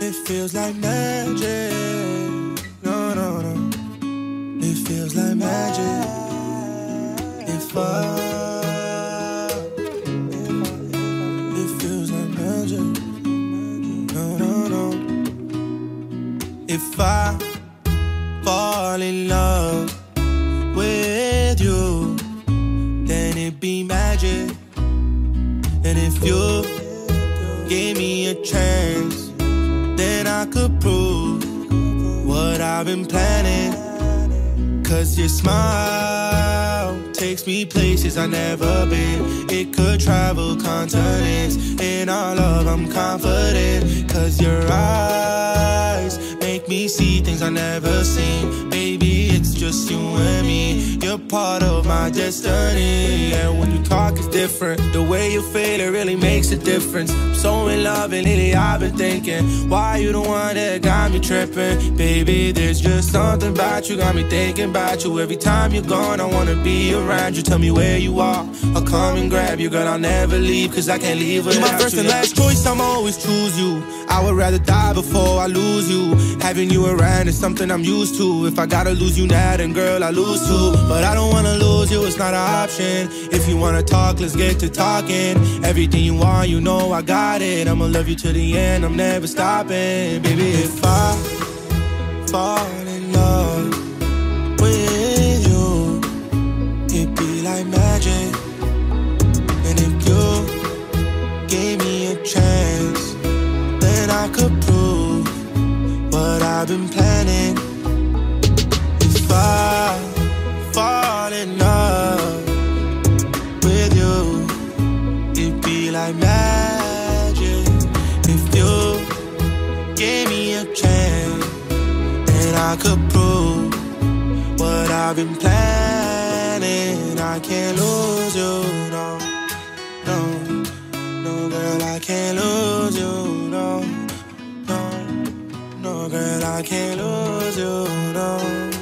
It feels like magic. No, no, no. It feels like magic. If I. It feels like magic. No, no, no. If I fall in love with you, then it be magic. And if you gave me a chance, could prove what I've been planning. Cause your smile takes me places I've never been. It could travel continents. In our love, I'm confident. Cause your eyes make me see things I've never seen. Baby, it's just you and me. You're part of my destiny. And when you talk, it's different. Makes a difference. I'm so in love, and lately I've been thinking, why you the one that got me tripping? Baby, there's just something about you, got me thinking about you. Every time you're gone, I wanna be around you. Tell me where you are. I'll come and grab you, girl. I'll never leave, cause I can't leave without you. my first and last choice, I'm always choose you. I would rather die before I lose you. Having you around is something I'm used to. If I gotta lose you now, then girl, I lose too. But I don't wanna lose you, it's not an option. If you wanna talk, let's get to talking. Everything you want, you know I got it. I'ma love you to the end, I'm never stopping. Baby, if I fall in love with you, it'd be like magic. And if you gave me a chance, then I could prove what I've been planning. It magic. If you gave me a chance, then I could prove what I've been planning. I can't lose you, no, no, no, girl, I can't lose you, no, no, no, girl, I can't lose you, no.